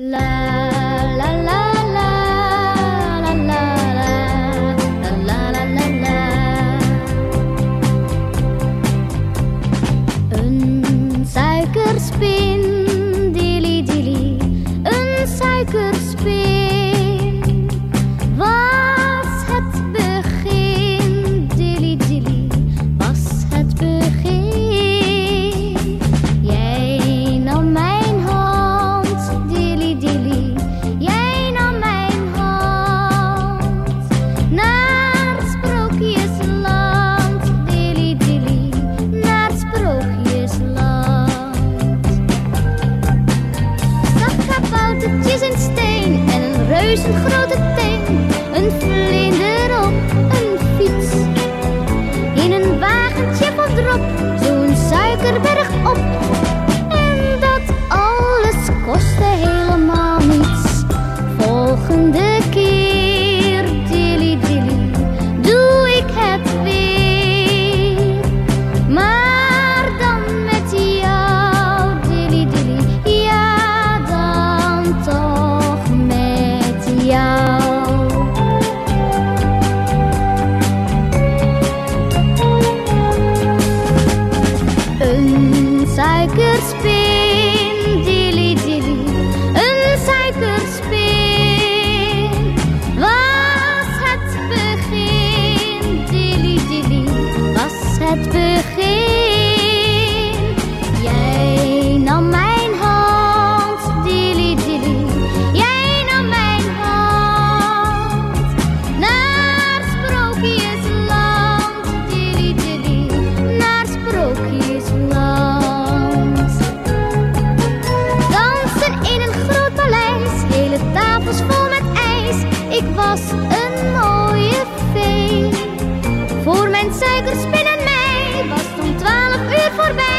La la la la la la la la la la la. La Een suikerspin, dilly dilly, een suikerspin. poppetjes in steen en een reuzengrote teen. Een vlinder op een fiets. In een wagentje van drop, en binnen mij. Was toen twaalf uur voorbij.